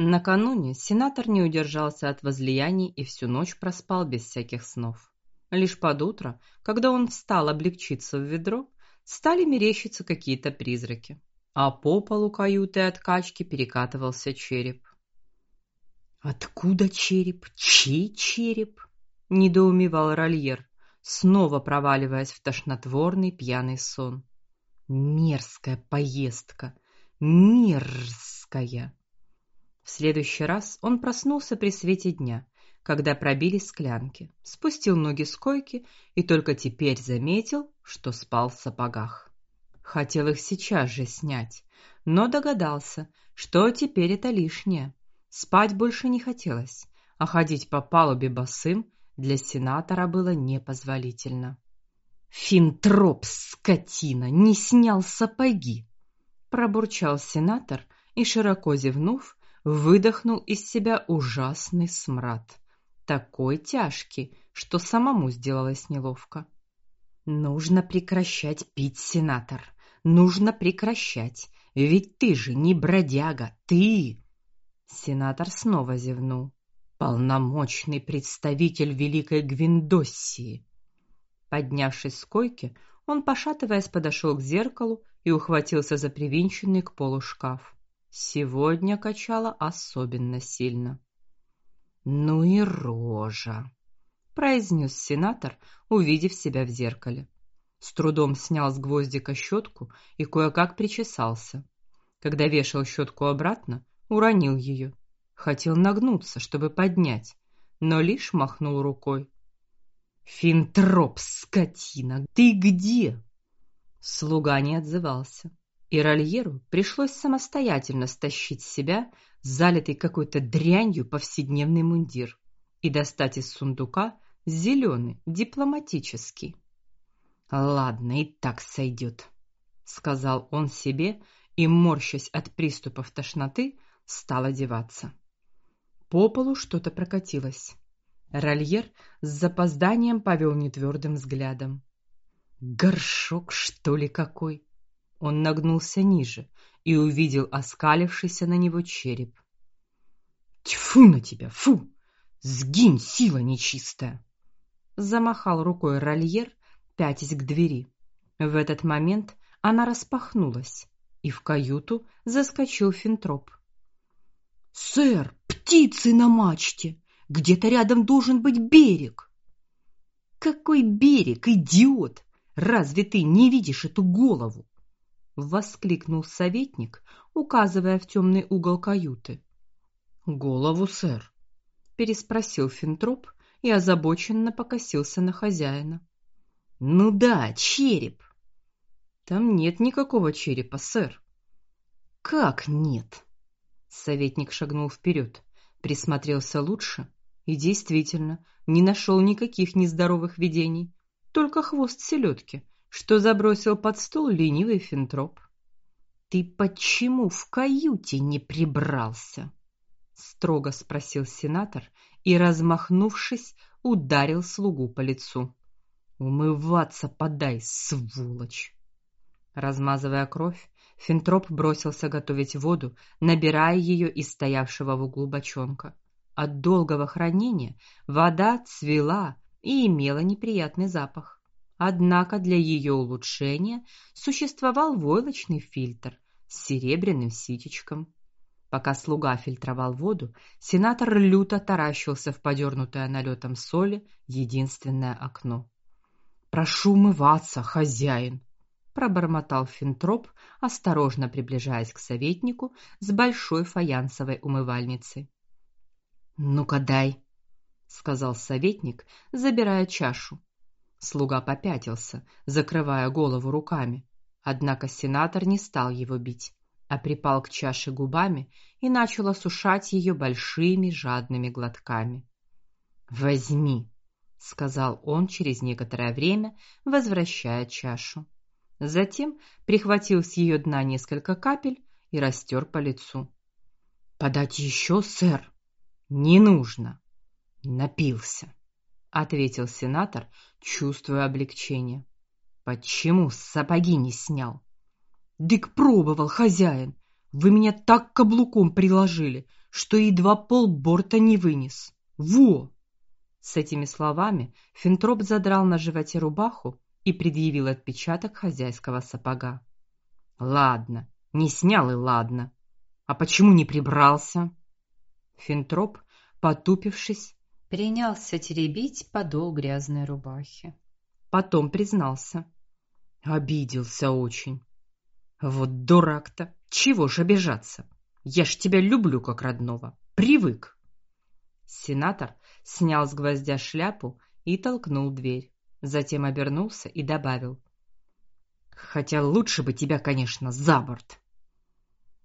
Накануне сенатор не удержался от возлияний и всю ночь проспал без всяких снов. Лишь под утро, когда он встал облегчиться в ведро, стали мерещиться какие-то призраки, а по полу каюты от качки перекатывался череп. Откуда череп? Чей череп? недоумевал Рольер, снова проваливаясь в тошнотворный пьяный сон. Мерзкая поездка, мерзкая. В следующий раз он проснулся при свете дня, когда пробили склянки, спустил ноги с койки и только теперь заметил, что спал в сапогах. Хотел их сейчас же снять, но догадался, что теперь это лишнее. Спать больше не хотелось, а ходить по палубе босым для сенатора было непозволительно. Финтроп, скотина, не снял сапоги, пробурчал сенатор и широко зевнув, выдохнул из себя ужасный смрад, такой тяжкий, что самому сделалось неловко. Нужно прекращать пить, сенатор. Нужно прекращать, ведь ты же не бродяга, ты Сенатор снова зевнул. Полномочный представитель Великой Гвиндоссии. Поднявшись с койки, он, пошатываясь, подошел к зеркалу и ухватился за привинченный к полу шкаф. Сегодня качало особенно сильно. Ну и рожа, произнес сенатор, увидев себя в зеркале. С трудом снял с гвоздика щетку и кое-как причесался. Когда вешал щетку обратно, уронил ее. Хотел нагнуться, чтобы поднять, но лишь махнул рукой. Финтроп, скотина, ты где? Слуга не отзывался, и Рольеру пришлось самостоятельно стащить с себя залитый какой-то дрянью повседневный мундир и достать из сундука зеленый дипломатический. Ладно, и так сойдет, сказал он себе и морщась от приступов тошноты, стал одеваться. По полу что-то прокатилось. Рольер с запозданием повел нетвердым взглядом. Горшок, что ли, какой? Он нагнулся ниже и увидел оскалившийся на него череп. Тьфу на тебя, фу! Сгинь, сила нечистая! Замахал рукой Рольер, пятясь к двери. В этот момент она распахнулась, и в каюту заскочил Финтроп. Сэр, птицы на мачте. Где-то рядом должен быть берег. Какой берег, идиот? Разве ты не видишь эту голову? Воскликнул советник, указывая в темный угол каюты. Голову, сэр, переспросил Финтроп и озабоченно покосился на хозяина. Ну да, череп. Там нет никакого черепа, сэр. Как нет? Советник шагнул вперед, присмотрелся лучше и действительно не нашел никаких нездоровых видений, только хвост селедки, что забросил под стол ленивый финтроп. Ты почему в каюте не прибрался? строго спросил сенатор и, размахнувшись, ударил слугу по лицу. Умываться подай, сволочь. Размазывая кровь, Финтроп бросился готовить воду, набирая ее из стоявшего в углу бочонка. От долгого хранения вода цвела и имела неприятный запах. Однако для ее улучшения существовал войлочный фильтр с серебряным ситечком. Пока слуга фильтровал воду, сенатор люто таращился в подернутое налетом соли единственное окно. Прошу умываться, хозяин, пробормотал Финтроп, осторожно приближаясь к советнику с большой фаянсовой умывальницей. "Ну-ка дай", сказал советник, забирая чашу. Слуга попятился, закрывая голову руками. Однако сенатор не стал его бить, а припал к чаше губами и начал осушать ее большими жадными глотками. "Возьми", сказал он через некоторое время, возвращая чашу. Затем прихватил с ее дна несколько капель и растер по лицу. Подать еще, сэр? Не нужно. Напился, ответил сенатор, чувствуя облегчение. Почему сапоги не снял? Дык пробовал, хозяин. Вы меня так каблуком приложили, что едва полборта не вынес. Во!" С этими словами Финтроп задрал на животе рубаху и предъявил отпечаток хозяйского сапога. Ладно, не снял и ладно. А почему не прибрался? Финтроп, потупившись, принялся теребить подол грязной рубахи. Потом признался: обиделся очень. Вот дурак-то. Чего ж обижаться? Я ж тебя люблю как родного. Привык. Сенатор снял с гвоздя шляпу и толкнул дверь. Затем обернулся и добавил: Хотя лучше бы тебя, конечно, за борт.